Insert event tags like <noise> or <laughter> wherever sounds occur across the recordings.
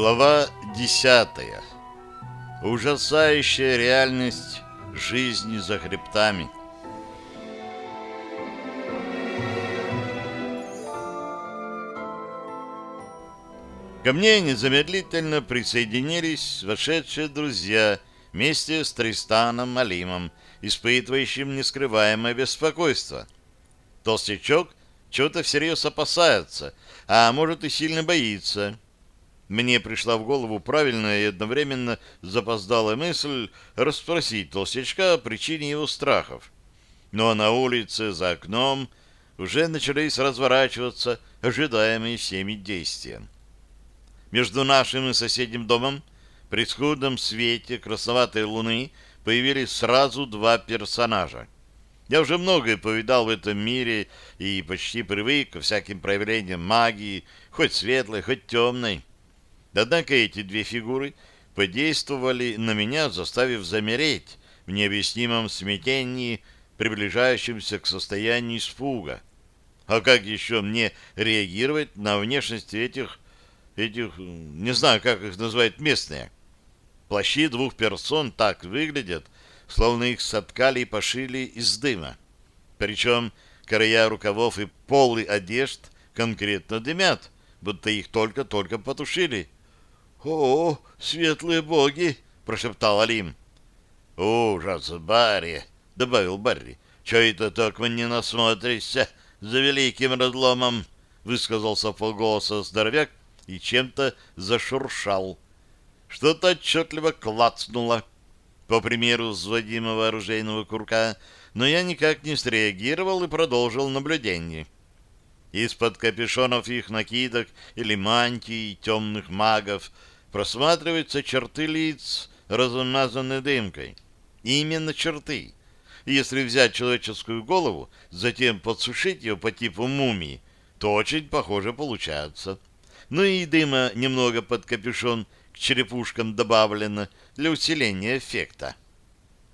Глава десятая. Ужасающая реальность жизни за хребтами. Ко мне незамедлительно присоединились вошедшие друзья вместе с Тристаном Алимом, испытывающим нескрываемое беспокойство. Толстячок чего-то всерьез опасается, а может и сильно боится. Мне пришла в голову правильная и одновременно запоздалая мысль расспросить толстячка о причине его страхов. Но на улице, за окном, уже начались разворачиваться ожидаемые всеми действия. Между нашим и соседним домом при скудном свете красноватой луны появились сразу два персонажа. Я уже многое повидал в этом мире и почти привык ко всяким проявлениям магии, хоть светлой, хоть темной. Однако эти две фигуры подействовали на меня, заставив замереть в необъяснимом смятении, приближающемся к состоянию испуга. А как еще мне реагировать на внешность этих, этих, не знаю, как их называют местные? Плащи двух персон так выглядят, словно их соткали и пошили из дыма. Причем края рукавов и полы одежд конкретно дымят, будто их только-только потушили. «О, светлые боги!» — прошептал Алим. «Ужас, Барри!» — добавил Барри. «Че это мы не насмотришься за великим разломом?» — высказался полголоса здоровяк и чем-то зашуршал. Что-то отчетливо клацнуло по примеру взводимого оружейного курка, но я никак не среагировал и продолжил наблюдение. Из-под капюшонов их накидок или мантий темных магов просматриваются черты лиц, размазанные дымкой. И именно черты. если взять человеческую голову, затем подсушить ее по типу мумии, то очень похоже получается. Ну и дыма немного под капюшон – черепушкам добавлено для усиления эффекта.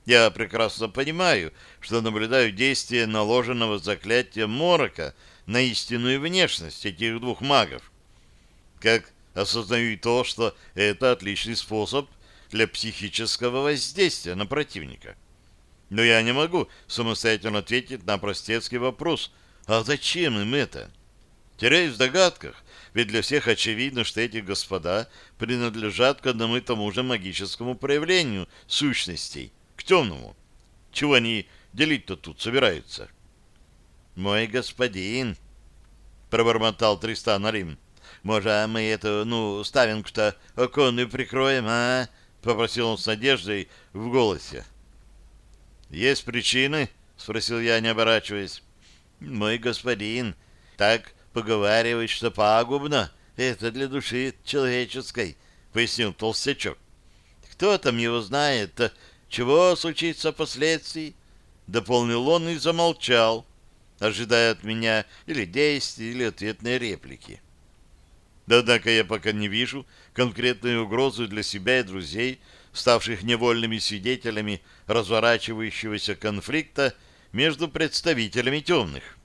Я прекрасно понимаю, что наблюдаю действие наложенного заклятия Морока на истинную внешность этих двух магов. Как осознаю и то, что это отличный способ для психического воздействия на противника. Но я не могу самостоятельно ответить на простецкий вопрос, а зачем им это? Теряюсь в догадках, ведь для всех очевидно, что эти господа принадлежат к одному и тому же магическому проявлению сущностей, к темному. Чего они делить-то тут собираются? «Мой господин», — пробормотал Тристан Арим, — «может, мы эту, ну, ставинку-то оконную прикроем, а?» — попросил он с надеждой в голосе. «Есть причины?» — спросил я, не оборачиваясь. «Мой господин, так поговаривают, что пагубно это для души человеческой, — пояснил толстячок. Кто там его знает, -то, чего случится впоследствии? Дополнил он и замолчал, ожидая от меня или действий, или ответной реплики. Однако я пока не вижу конкретной угрозы для себя и друзей, ставших невольными свидетелями разворачивающегося конфликта между представителями темных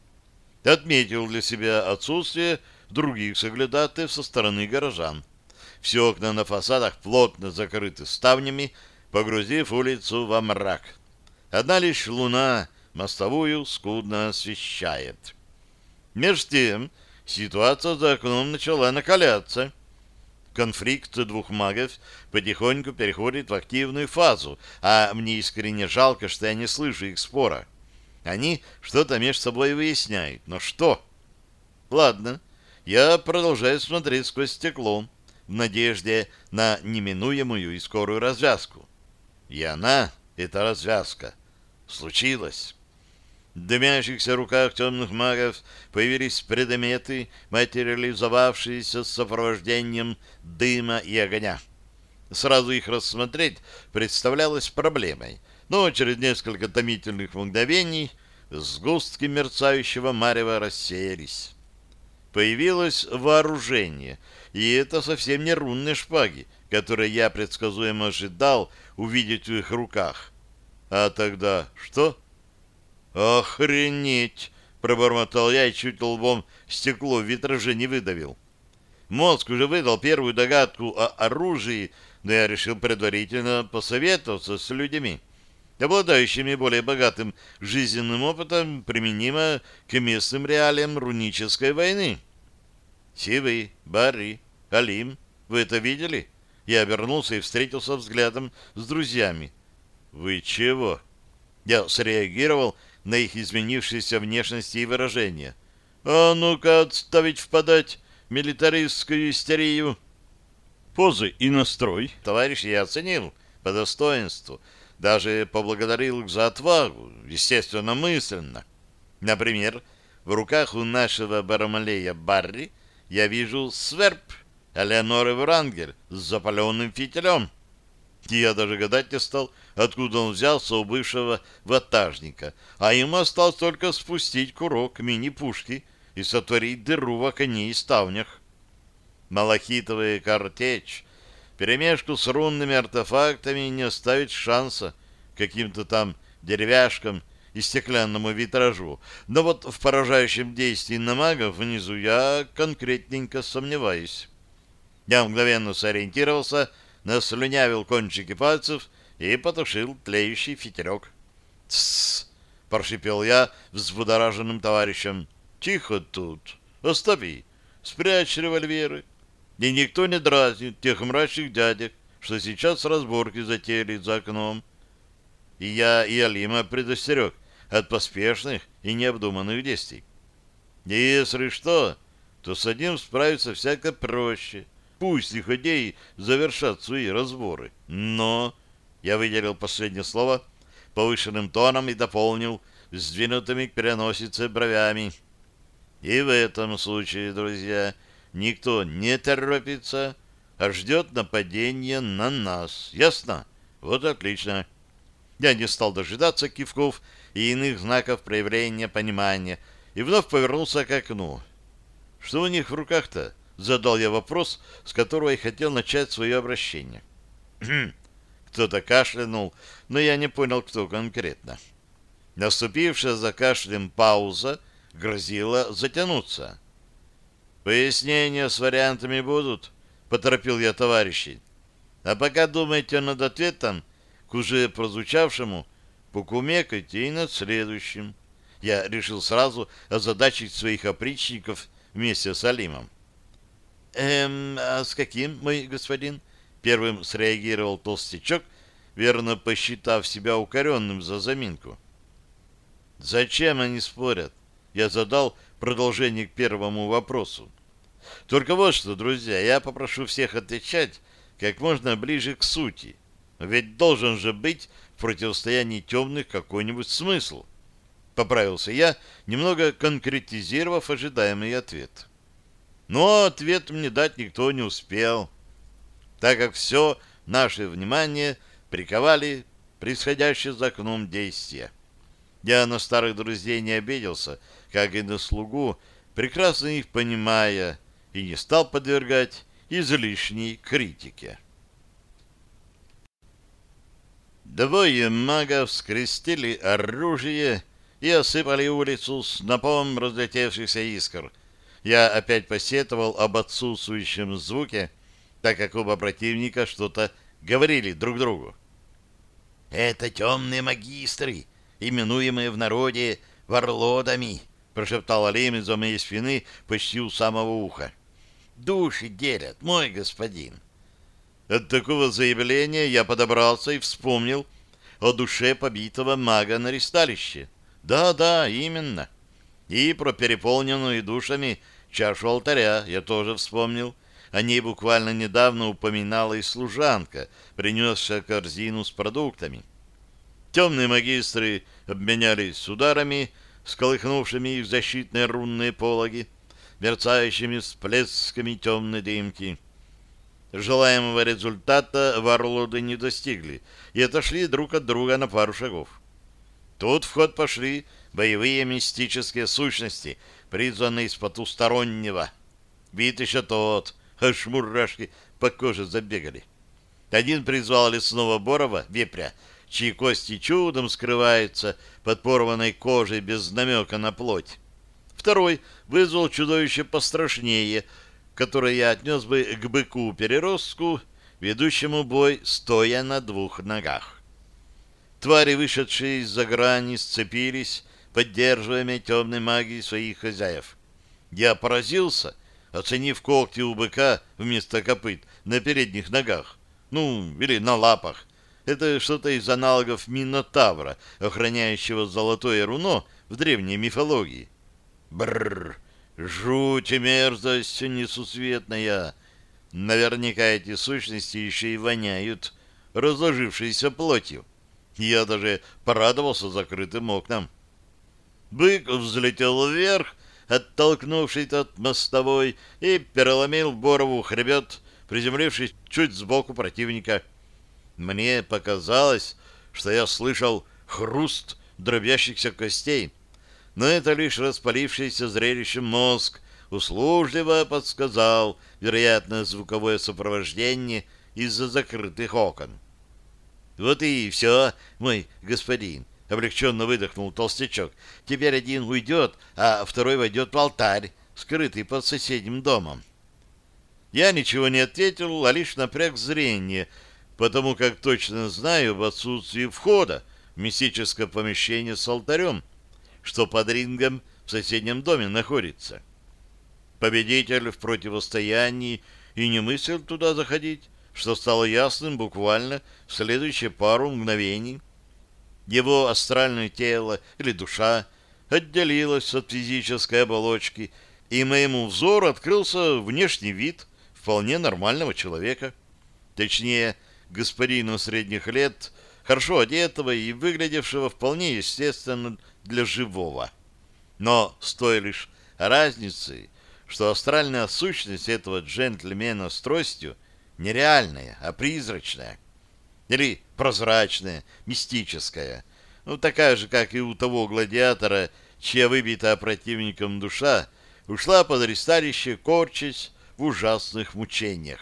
отметил для себя отсутствие других соглядатаев со стороны горожан. Все окна на фасадах плотно закрыты ставнями, погрузив улицу во мрак. Одна лишь луна мостовую скудно освещает. Между тем ситуация за окном начала накаляться. Конфликт двух магов потихоньку переходит в активную фазу, а мне искренне жалко, что я не слышу их спора. Они что-то между собой выясняют. Но что? Ладно, я продолжаю смотреть сквозь стекло в надежде на неминуемую и скорую развязку. И она, эта развязка, случилась. Дымящихся руках темных магов появились предметы, материализовавшиеся с сопровождением дыма и огня. Сразу их рассмотреть представлялось проблемой, но через несколько томительных мгновений сгустки мерцающего марева рассеялись. Появилось вооружение, и это совсем не рунные шпаги, которые я предсказуемо ожидал увидеть в их руках. А тогда что? «Охренеть!» — пробормотал я и чуть лбом стекло в витраже не выдавил. Мозг уже выдал первую догадку о оружии, но я решил предварительно посоветоваться с людьми, обладающими более богатым жизненным опытом, применимо к местным реалиям рунической войны. Сивый, Барри, Алим, вы это видели? Я обернулся и встретился взглядом с друзьями. Вы чего? Я среагировал на их изменившиеся внешности и выражения. А ну-ка отставить впадать милитаристскую истерию. Позы и настрой товарищ я оценил по достоинству, даже поблагодарил их за отвагу, естественно, мысленно. Например, в руках у нашего бармалея Барри я вижу сверб Элеоноры Врангель с запаленным фитилем. Я даже гадать не стал, откуда он взялся у бывшего ватажника, а ему осталось только спустить курок мини-пушки и сотворить дыру в окне и ставнях. Малахитовая картечь перемешку с рунными артефактами не оставит шанса каким-то там деревяшкам и стеклянному витражу. Но вот в поражающем действии на магов внизу я конкретненько сомневаюсь. Я мгновенно сориентировался, наслюнявил кончики пальцев и потушил тлеющий фитерек. «Тссс!» — прошипел я взбудораженным товарищем. Тихо тут. Остави. Спрячь револьверы. И никто не дразнит тех мрачных дядек, что сейчас разборки затеяли за окном. И я и Алима предостерег от поспешных и необдуманных действий. Если что, то с одним справиться всяко проще. Пусть их идеи завершат свои разборы. Но... Я выделил последнее слово повышенным тоном и дополнил сдвинутыми к переносице бровями. И в этом случае, друзья, никто не торопится, а ждет нападения на нас. Ясно? Вот отлично. Я не стал дожидаться кивков и иных знаков проявления понимания и вновь повернулся к окну. Что у них в руках-то? Задал я вопрос, с которого я хотел начать свое обращение. <clears throat> Кто-то кашлянул, но я не понял, кто конкретно. Наступившая за кашлем пауза — грозило затянуться. «Пояснения с вариантами будут?» — поторопил я товарищей. «А пока думайте над ответом к уже прозвучавшему, покумекайте и над следующим». Я решил сразу озадачить своих опричников вместе с Алимом. «Эм, а с каким, мой господин?» Первым среагировал толстячок, верно посчитав себя укоренным за заминку. «Зачем они спорят? я задал продолжение к первому вопросу. Только вот что, друзья, я попрошу всех отвечать как можно ближе к сути. Ведь должен же быть в противостоянии темных какой-нибудь смысл. Поправился я, немного конкретизировав ожидаемый ответ. Но ответ мне дать никто не успел, так как все наше внимание приковали происходящее за окном действия. Я на старых друзей не обиделся, как и на слугу, прекрасно их понимая, и не стал подвергать излишней критике. Двое магов скрестили оружие и осыпали улицу снопом разлетевшихся искр. Я опять посетовал об отсутствующем звуке, так как оба противника что-то говорили друг другу. «Это темные магистры, именуемые в народе варлодами», — прошептал Алим из-за моей спины почти у самого уха. «Души делят, мой господин». От такого заявления я подобрался и вспомнил о душе побитого мага на ристалище. Да-да, именно. И про переполненную душами чашу алтаря я тоже вспомнил. О ней буквально недавно упоминала и служанка, принесшая корзину с продуктами. Темные магистры обменялись ударами, сколыхнувшими их защитные рунные пологи, мерцающими всплесками темной дымки. Желаемого результата варлоды не достигли и отошли друг от друга на пару шагов. Тут в ход пошли боевые мистические сущности, призванные из потустороннего. Вид еще тот, аж мурашки по коже забегали. Один призвал лесного борова, вепря, чьи кости чудом скрываются под порванной кожей без намека на плоть. Второй вызвал чудовище пострашнее, которое я отнес бы к быку-переростку, ведущему бой, стоя на двух ногах. Твари, вышедшие из-за грани, сцепились, поддерживая темной магией своих хозяев. Я поразился, оценив когти у быка вместо копыт на передних ногах, ну, или на лапах. Это что-то из аналогов Минотавра, охраняющего золотое руно в древней мифологии. Бррр, жуть и мерзость несусветная. Наверняка эти сущности еще и воняют разложившейся плотью. Я даже порадовался закрытым окнам. Бык взлетел вверх, оттолкнувшись от мостовой, и переломил Борову хребет, приземлившись чуть сбоку противника. Мне показалось, что я слышал хруст дробящихся костей, но это лишь распалившийся зрелищем мозг услужливо подсказал, вероятно, звуковое сопровождение из-за закрытых окон. «Вот и все, мой господин», — облегченно выдохнул толстячок. «Теперь один уйдет, а второй войдет в алтарь, скрытый под соседним домом». Я ничего не ответил, а лишь напряг зрение, потому как точно знаю об отсутствии входа в мистическое помещение с алтарем, что под рингом в соседнем доме находится. Победитель в противостоянии и не мыслил туда заходить, что стало ясным буквально в следующие пару мгновений. Его астральное тело или душа отделилось от физической оболочки, и моему взору открылся внешний вид вполне нормального человека. Точнее, господину средних лет, хорошо одетого и выглядевшего вполне естественно для живого. Но с той лишь разницей, что астральная сущность этого джентльмена с тростью нереальная, а призрачная. Или прозрачная, мистическая. Ну, такая же, как и у того гладиатора, чья выбитая противником душа ушла под ресталище, корчась в ужасных мучениях.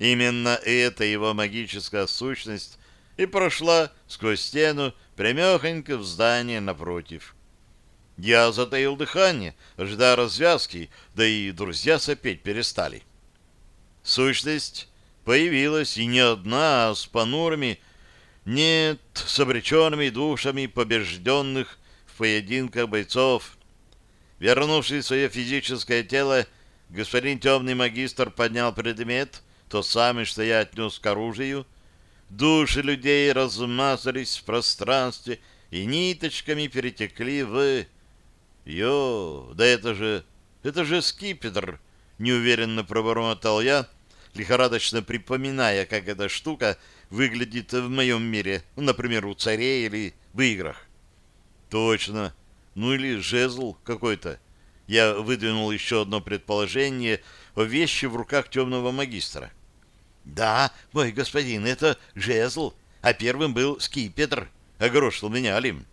Именно эта его магическая сущность и прошла сквозь стену прямехонько в здание напротив. Я затаил дыхание, ожидая развязки, да и друзья сопеть перестали. Сущность появилась и не одна, а с понурыми, нет, с обреченными душами побежденных в поединках бойцов. Вернувшись в свое физическое тело, господин темный магистр поднял предмет, тот самый, что я отнес к оружию. Души людей размазались в пространстве и ниточками перетекли в... Йо, да это же... это же скипетр! Неуверенно пробормотал я, лихорадочно припоминая, как эта штука выглядит в моем мире, ну, например, у царей или в играх. Точно. Ну или жезл какой-то. Я выдвинул еще одно предположение о вещи в руках темного магистра. «Да, мой господин, это жезл, а первым был скипетр», — огорошил меня Алим.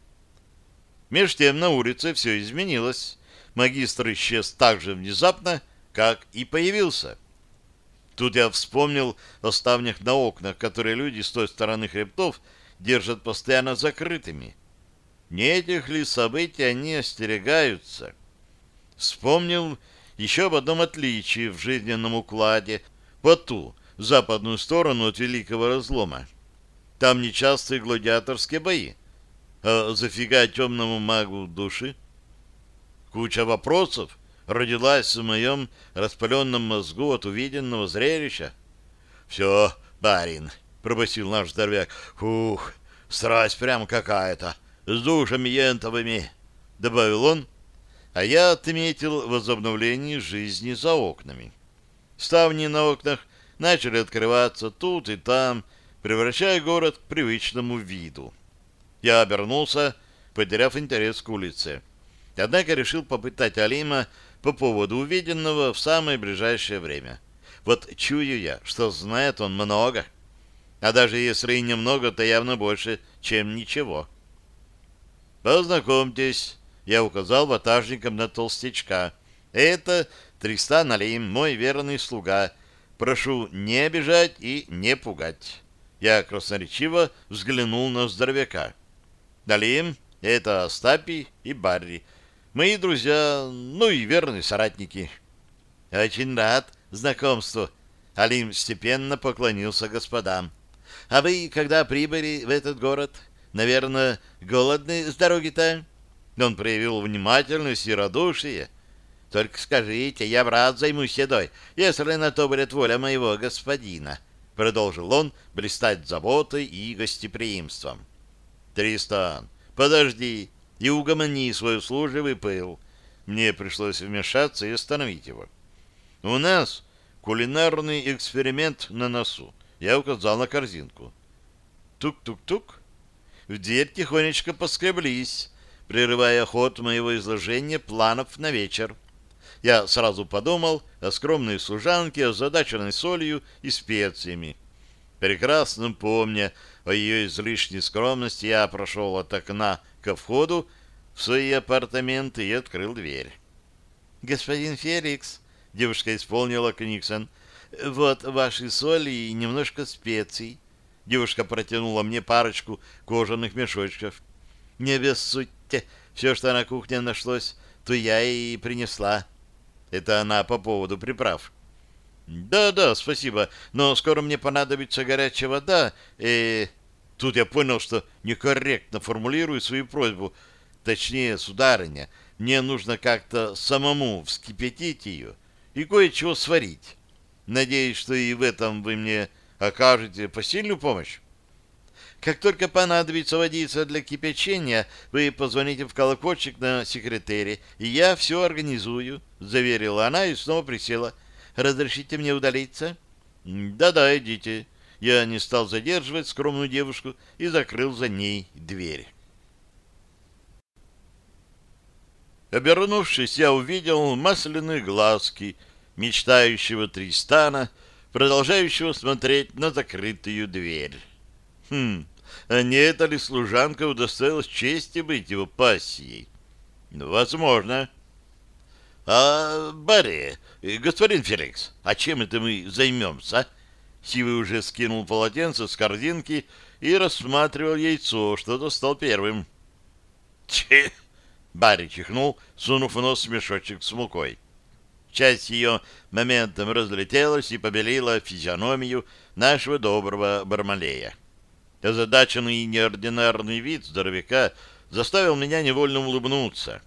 Меж тем на улице все изменилось. Магистр исчез так же внезапно, как и появился. Тут я вспомнил о ставнях на окнах, которые люди с той стороны хребтов держат постоянно закрытыми. Не этих ли событий они остерегаются? Вспомнил еще об одном отличии в жизненном укладе по ту, западную сторону от Великого Разлома. Там нечастые гладиаторские бои. А зафига темному магу души? Куча вопросов, родилась в моем распаленном мозгу от увиденного зрелища. — Все, барин, — пробасил наш здоровяк, — фух, страсть прям какая-то, с душами ентовыми, — добавил он, а я отметил возобновление жизни за окнами. Ставни на окнах начали открываться тут и там, превращая город к привычному виду. Я обернулся, потеряв интерес к улице. Однако решил попытать Алима по поводу увиденного в самое ближайшее время. Вот чую я, что знает он много. А даже если и немного, то явно больше, чем ничего. «Познакомьтесь», — я указал ватажникам на толстячка. «Это Тристан Алим, мой верный слуга. Прошу не обижать и не пугать». Я красноречиво взглянул на здоровяка. «Алим, это Остапий и Барри, Мои друзья, ну и верные соратники. Очень рад знакомству. Алим степенно поклонился господам. А вы, когда прибыли в этот город, наверное, голодны с дороги-то? Он проявил внимательность и радушие. Только скажите, я брат займусь едой, если на то будет воля моего господина. Продолжил он блистать заботой и гостеприимством. Тристан, подожди и угомони свой служивый пыл. Мне пришлось вмешаться и остановить его. У нас кулинарный эксперимент на носу. Я указал на корзинку. Тук-тук-тук. В дверь тихонечко поскреблись, прерывая ход моего изложения планов на вечер. Я сразу подумал о скромной служанке, озадаченной солью и специями. Прекрасно помня о ее излишней скромности, я прошел от окна ко входу в свои апартаменты и открыл дверь. «Господин Феликс», — девушка исполнила Книксон, — «вот ваши соли и немножко специй». Девушка протянула мне парочку кожаных мешочков. «Не обессудьте, все, что на кухне нашлось, то я и принесла». Это она по поводу приправ. «Да-да, спасибо, но скоро мне понадобится горячая вода, и...» Тут я понял, что некорректно формулирую свою просьбу. Точнее, сударыня, мне нужно как-то самому вскипятить ее и кое-чего сварить. Надеюсь, что и в этом вы мне окажете посильную помощь. Как только понадобится водиться для кипячения, вы позвоните в колокольчик на секретаре, и я все организую, — заверила она и снова присела. — Разрешите мне удалиться? Да — Да-да, идите. Я не стал задерживать скромную девушку и закрыл за ней дверь. Обернувшись, я увидел масляные глазки мечтающего Тристана, продолжающего смотреть на закрытую дверь. Хм, а не эта ли служанка удостоилась чести быть его пассией? Возможно. А, Барри, господин Феликс, а чем это мы займемся? Сивый уже скинул полотенце с корзинки и рассматривал яйцо, что достал первым. Че! Барри чихнул, сунув в нос мешочек с мукой. Часть ее моментом разлетелась и побелила физиономию нашего доброго Бармалея. Озадаченный и неординарный вид здоровяка заставил меня невольно улыбнуться.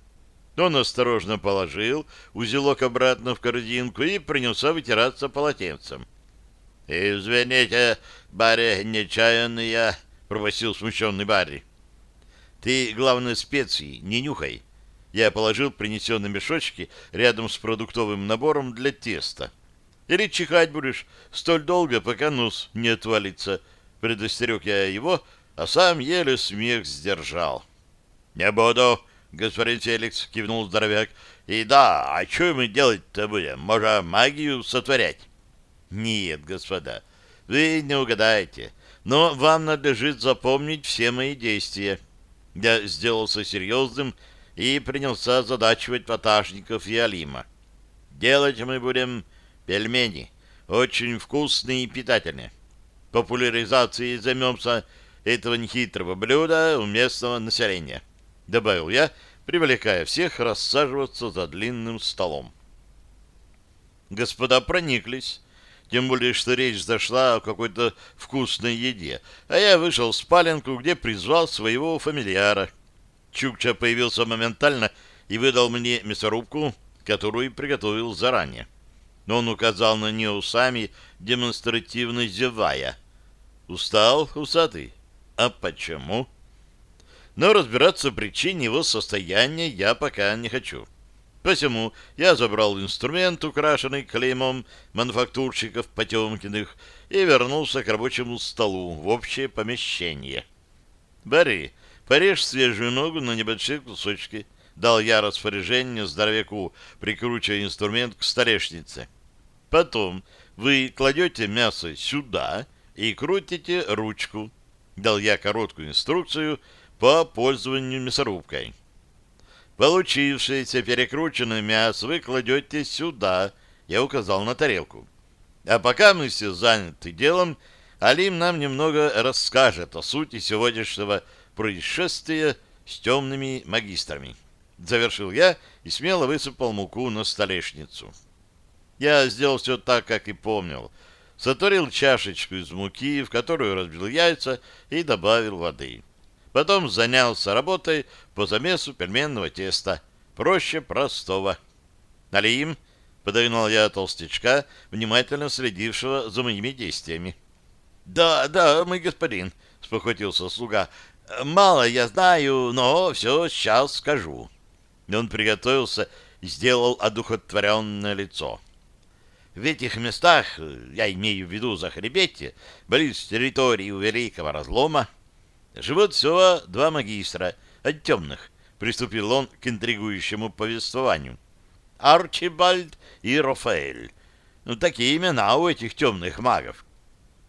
Он осторожно положил узелок обратно в корзинку и принялся вытираться полотенцем. — Извините, Барри, нечаянно я, — пробасил смущенный Барри. — Ты, главное, специи не нюхай. Я положил принесенные мешочки рядом с продуктовым набором для теста. Или чихать будешь столь долго, пока нос не отвалится, — Предостерег я его, а сам еле смех сдержал. — Не буду, господин Феликс, — кивнул здоровяк. — И да, а что мы делать-то будем? Может, магию сотворять? — Нет, господа, вы не угадаете, но вам надлежит запомнить все мои действия. Я сделался серьезным и принялся задачивать ватажников и Алима. Делать мы будем пельмени, очень вкусные и питательные популяризацией займемся этого нехитрого блюда у местного населения», — добавил я, привлекая всех рассаживаться за длинным столом. Господа прониклись, тем более, что речь зашла о какой-то вкусной еде, а я вышел в спаленку, где призвал своего фамильяра. Чукча появился моментально и выдал мне мясорубку, которую приготовил заранее но он указал на нее усами, демонстративно зевая. «Устал, усатый? А почему?» Но разбираться в причине его состояния я пока не хочу. Посему я забрал инструмент, украшенный клеймом мануфактурщиков Потемкиных, и вернулся к рабочему столу в общее помещение. «Бори, порежь свежую ногу на небольшие кусочки», — дал я распоряжение здоровяку, прикручивая инструмент к столешнице. Потом вы кладете мясо сюда и крутите ручку. Дал я короткую инструкцию по пользованию мясорубкой. Получившееся перекрученное мясо вы кладете сюда, я указал на тарелку. А пока мы все заняты делом, Алим нам немного расскажет о сути сегодняшнего происшествия с темными магистрами. Завершил я и смело высыпал муку на столешницу. Я сделал все так, как и помнил. Сотворил чашечку из муки, в которую разбил яйца и добавил воды. Потом занялся работой по замесу пельменного теста. Проще простого. «Налим!» — подогнал я толстячка, внимательно следившего за моими действиями. «Да, да, мой господин», — спохватился слуга. «Мало я знаю, но все сейчас скажу». И он приготовился и сделал одухотворенное лицо. В этих местах, я имею в виду Захребете, близ территории у Великого Разлома, живут всего два магистра от темных, приступил он к интригующему повествованию. Арчибальд и Рафаэль. Ну, такие имена у этих темных магов.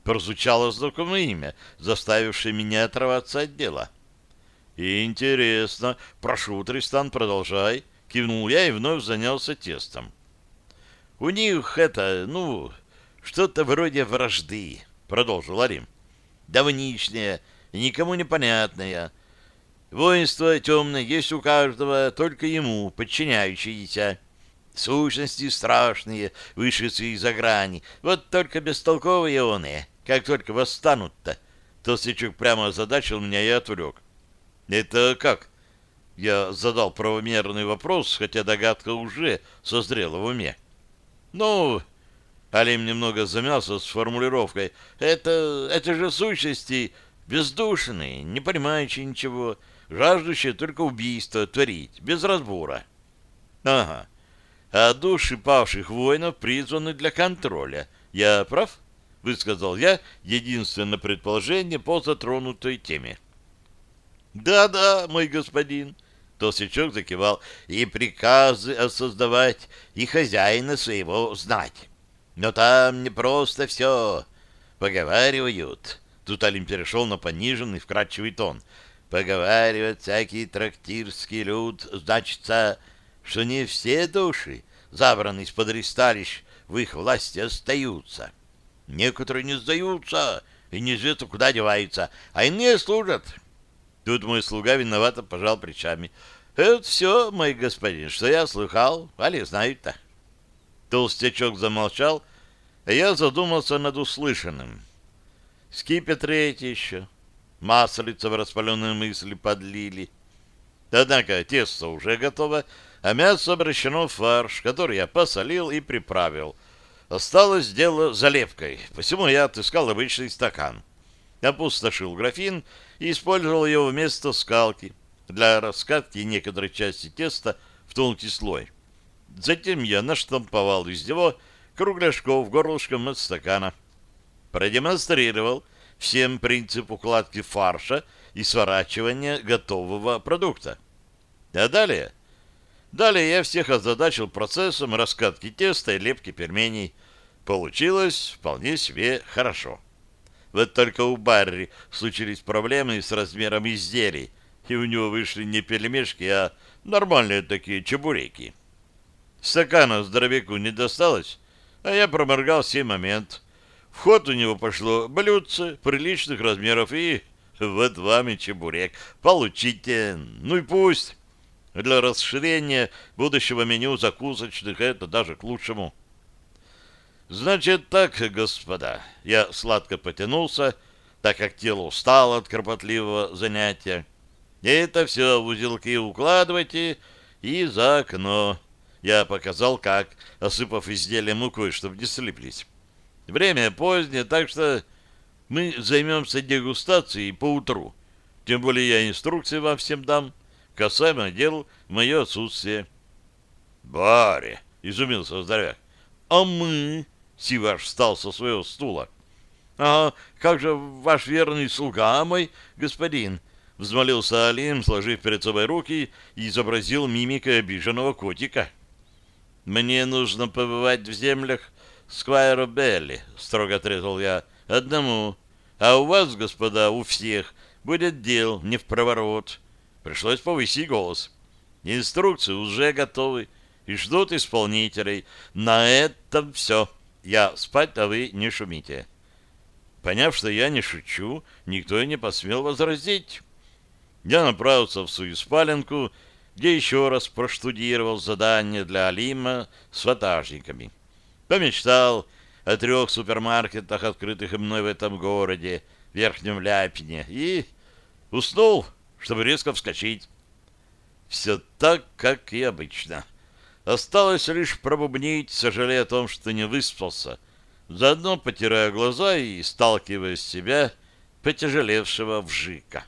Прозвучало знакомое имя, заставившее меня отрываться от дела. «Интересно. Прошу, Тристан, продолжай». Кивнул я и вновь занялся тестом. «У них это, ну, что-то вроде вражды», — продолжил Арим. «Давнишняя, никому непонятная. Воинство темное есть у каждого, только ему подчиняющиеся. Сущности страшные, вышедшие из-за грани. Вот только бестолковые они, как только восстанут-то». Толстячок прямо озадачил меня и отвлек. «Это как?» Я задал правомерный вопрос, хотя догадка уже созрела в уме. «Ну...» Алим немного замялся с формулировкой. «Это... это же сущности бездушные, не понимающие ничего, жаждущие только убийства творить, без разбора». «Ага. А души павших воинов призваны для контроля. Я прав?» — высказал я единственное предположение по затронутой теме. «Да-да, мой господин», — толстячок закивал, — «и приказы создавать, и хозяина своего знать. Но там не просто все. Поговаривают». Тут Алим перешел на пониженный, вкрадчивый тон. «Поговаривают всякий трактирский люд, значится, что не все души, забранные из-под ристалищ, в их власти остаются. Некоторые не сдаются и неизвестно куда деваются, а иные служат». Тут мой слуга виновато пожал плечами. «Это все, мой господин, что я слыхал, али знают-то». Толстячок замолчал, а я задумался над услышанным. Скипетры эти еще, маслица в распаленные мысли подлили. Однако тесто уже готово, а мясо обращено в фарш, который я посолил и приправил. Осталось дело заливкой, посему я отыскал обычный стакан. Опустошил графин и использовал его вместо скалки для раскатки некоторой части теста в тонкий слой. Затем я наштамповал из него кругляшков горлышком от стакана. Продемонстрировал всем принцип укладки фарша и сворачивания готового продукта. А далее... Далее я всех озадачил процессом раскатки теста и лепки пельменей. Получилось вполне себе хорошо. Вот только у Барри случились проблемы с размером изделий, и у него вышли не пельмешки, а нормальные такие чебуреки. Стакана здоровяку не досталось, а я проморгал сей момент. В ход у него пошло блюдце приличных размеров, и вот вам и чебурек. Получите, ну и пусть. Для расширения будущего меню закусочных это даже к лучшему. Значит так, господа, я сладко потянулся, так как тело устало от кропотливого занятия. Это все в узелки укладывайте и за окно. Я показал, как, осыпав изделие мукой, чтобы не слиплись. Время позднее, так что мы займемся дегустацией поутру. Тем более я инструкции вам всем дам, касаемо дел в мое отсутствие. — Баре! — изумился здоровяк. — А мы? Сиваш встал со своего стула. — А как же ваш верный слуга мой, господин? — взмолился Алим, сложив перед собой руки и изобразил мимикой обиженного котика. — Мне нужно побывать в землях Сквайра Белли, — строго отрезал я, — одному. А у вас, господа, у всех будет дел не в проворот. Пришлось повысить голос. Инструкции уже готовы и ждут исполнителей. На этом все. — я спать, а вы не шумите. Поняв, что я не шучу, никто и не посмел возразить. Я направился в свою спаленку, где еще раз проштудировал задание для Алима с ватажниками. Помечтал о трех супермаркетах, открытых мной в этом городе, Верхнем Ляпине, и уснул, чтобы резко вскочить. Все так, как и обычно. Осталось лишь пробубнить, сожалея о том, что не выспался, заодно потирая глаза и сталкивая с себя потяжелевшего вжика.